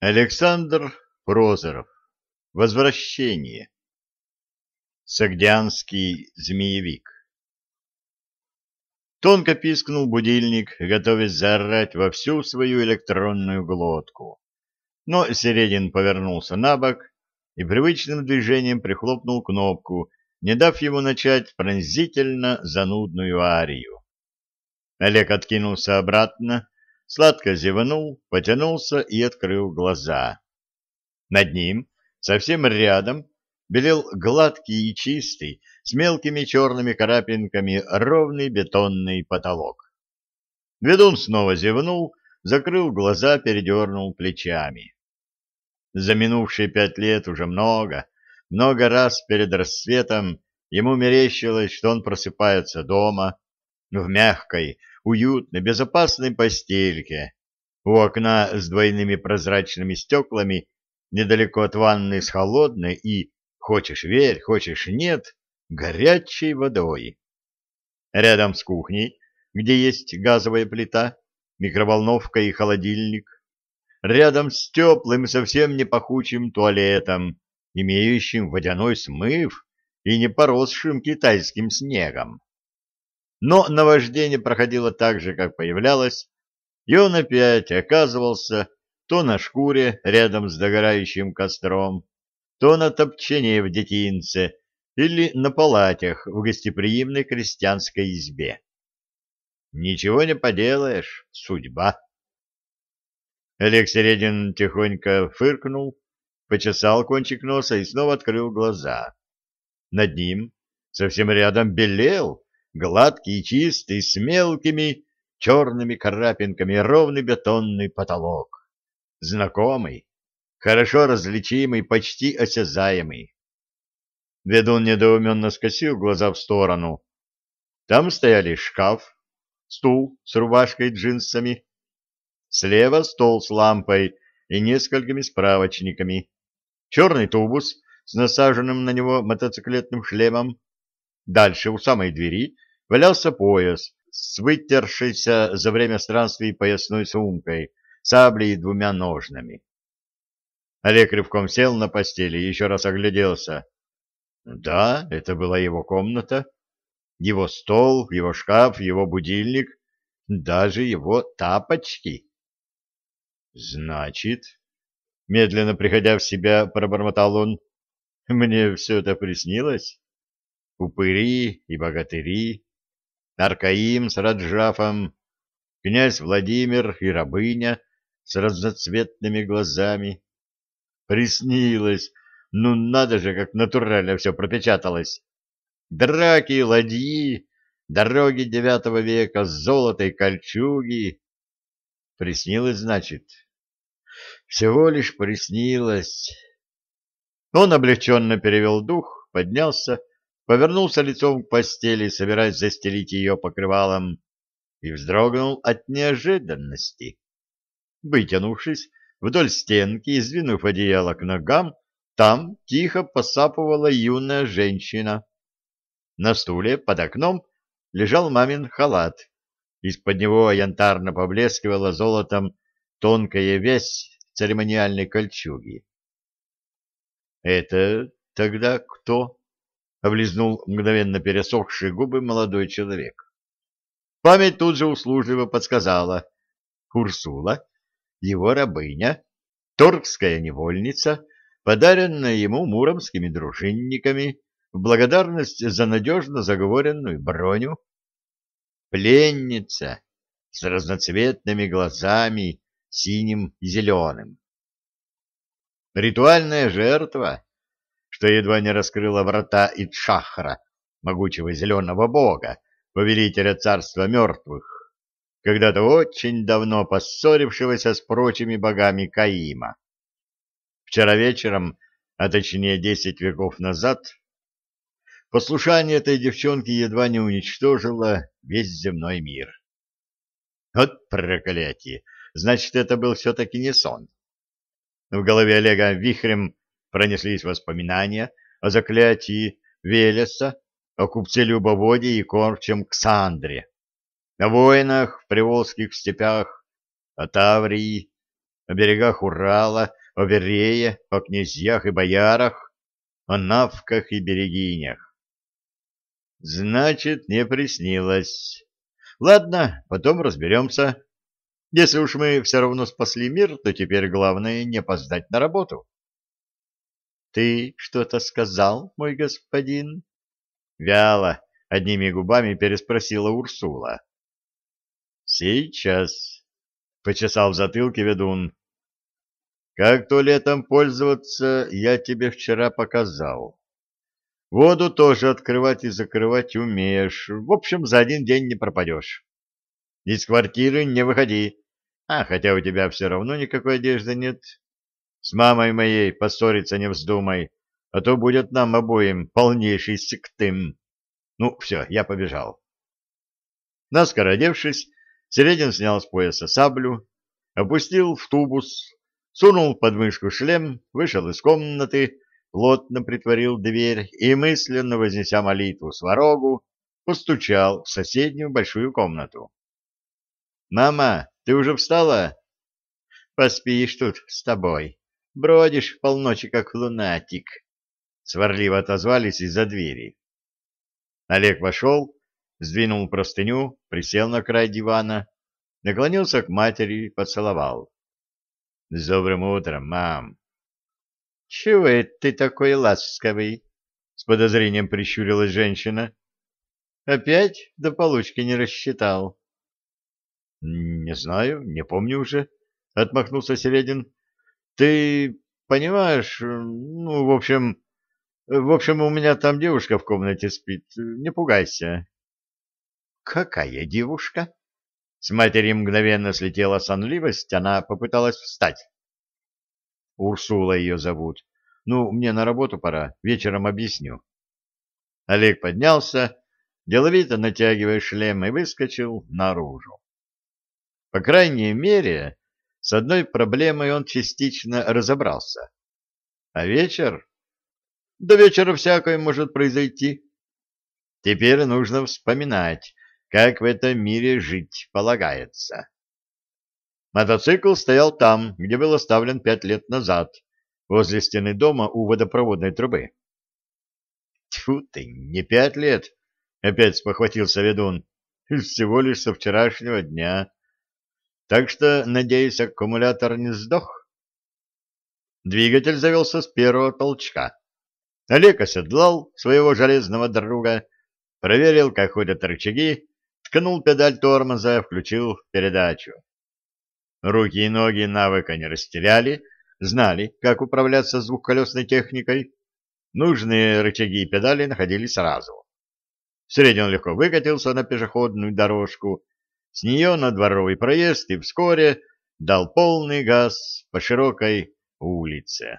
Александр Прозоров. Возвращение. Сагдианский змеевик. Тонко пискнул будильник, готовясь заорать во всю свою электронную глотку. Но Середин повернулся на бок и привычным движением прихлопнул кнопку, не дав ему начать пронзительно занудную арию. Олег откинулся обратно, сладко зевнул, потянулся и открыл глаза. Над ним, совсем рядом, белел гладкий и чистый, с мелкими черными карапинками, ровный бетонный потолок. Ведун снова зевнул, закрыл глаза, передернул плечами. За минувшие пять лет уже много, много раз перед рассветом ему мерещилось, что он просыпается дома, в мягкой, уютной, безопасной постельке, у окна с двойными прозрачными стеклами, недалеко от ванны с холодной и, хочешь верь, хочешь нет, горячей водой. Рядом с кухней, где есть газовая плита, микроволновка и холодильник, рядом с теплым, совсем не пахучим туалетом, имеющим водяной смыв и не поросшим китайским снегом. Но наваждение проходило так же, как появлялось, и он опять оказывался то на шкуре рядом с догорающим костром, то на топчине в детинце или на палатях в гостеприимной крестьянской избе. Ничего не поделаешь, судьба. Олег Середин тихонько фыркнул, почесал кончик носа и снова открыл глаза. Над ним, совсем рядом, белел, гладкий и чистый, с мелкими черными карапинками ровный бетонный потолок. Знакомый, хорошо различимый, почти осязаемый. Ведун недоуменно скосил глаза в сторону. Там стояли шкаф, стул с рубашкой джинсами, слева стол с лампой и несколькими справочниками, черный тубус с насаженным на него мотоциклетным шлемом, Дальше, у самой двери, валялся пояс с вытершейся за время странствий поясной сумкой, саблей и двумя ножнами. Олег рывком сел на постели и еще раз огляделся. Да, это была его комната, его стол, его шкаф, его будильник, даже его тапочки. Значит, медленно приходя в себя, пробормотал он, мне все это приснилось? упыри и богатыри, Аркаим с Раджафом, князь Владимир и рабыня с разноцветными глазами. Приснилось, ну надо же, как натурально все пропечаталось. Драки, ладьи, дороги девятого века, золотой кольчуги. Приснилось, значит. Всего лишь приснилось. Он облегченно перевел дух, поднялся повернулся лицом к постели, собираясь застелить ее покрывалом, и вздрогнул от неожиданности. Вытянувшись вдоль стенки и сдвинув одеяло к ногам, там тихо посапывала юная женщина. На стуле под окном лежал мамин халат. Из-под него янтарно поблескивала золотом тонкая вязь церемониальной кольчуги. — Это тогда кто? — облизнул мгновенно пересохшие губы молодой человек. Память тут же услужливо подсказала. Урсула, его рабыня, торгская невольница, подаренная ему муромскими дружинниками в благодарность за надежно заговоренную броню. Пленница с разноцветными глазами, синим и зеленым. Ритуальная жертва, что едва не раскрыла врата Итшахра, могучего зеленого бога, повелителя царства мертвых, когда-то очень давно поссорившегося с прочими богами Каима. Вчера вечером, а точнее десять веков назад, послушание этой девчонки едва не уничтожило весь земной мир. Вот проклятие! Значит, это был все-таки не сон. В голове Олега вихрем пронеслись воспоминания о заклятии Велеса, о купце-любоводе и корчем Ксандре, о воинах в приволжских степях, о Таврии, о берегах Урала, о Верее, о князьях и боярах, о навках и берегинях. Значит, не приснилось. Ладно, потом разберемся. Если уж мы все равно спасли мир, то теперь главное не опоздать на работу. — Ты что-то сказал, мой господин? Вяло, одними губами переспросила Урсула. — Сейчас, — почесал в затылке ведун. — Как туалетом пользоваться, я тебе вчера показал. Воду тоже открывать и закрывать умеешь. В общем, за один день не пропадешь. Из квартиры не выходи. А, хотя у тебя все равно никакой одежды нет. С мамой моей поссориться не вздумай, а то будет нам обоим полнейший сектым. Ну, все, я побежал. Наскоро одевшись, Середин снял с пояса саблю, опустил в тубус, сунул под мышку шлем, вышел из комнаты, плотно притворил дверь и, мысленно вознеся молитву сварогу, постучал в соседнюю большую комнату. «Мама, ты уже встала?» «Поспишь тут с тобой. Бродишь полночи, как лунатик», — сварливо отозвались из-за двери. Олег вошел, сдвинул простыню, присел на край дивана, наклонился к матери, поцеловал. — С добрым утром, мам! — Чего это ты такой ласковый? — с подозрением прищурилась женщина. — Опять до получки не рассчитал. — Не знаю, не помню уже, — отмахнулся Середин. — Ты понимаешь, ну, в общем... В общем, у меня там девушка в комнате спит. Не пугайся. Какая девушка? С матери мгновенно слетела сонливость, она попыталась встать. Урсула ее зовут. Ну, мне на работу пора, вечером объясню. Олег поднялся, деловито натягивая шлем, и выскочил наружу. По крайней мере, с одной проблемой он частично разобрался. А вечер до вечера всякое может произойти. Теперь нужно вспоминать, как в этом мире жить полагается. Мотоцикл стоял там, где был оставлен пять лет назад, возле стены дома у водопроводной трубы. Тьфу ты, не пять лет, опять спохватился ведун, всего лишь со вчерашнего дня. Так что, надеюсь, аккумулятор не сдох. Двигатель завелся с первого толчка. Олег оседлал своего железного друга, проверил, как ходят рычаги, ткнул педаль тормоза, включил передачу. Руки и ноги навыка не растеряли, знали, как управляться двухколесной техникой. Нужные рычаги и педали находились сразу. Средний он легко выкатился на пешеходную дорожку, с нее на дворовый проезд и вскоре дал полный газ по широкой улице.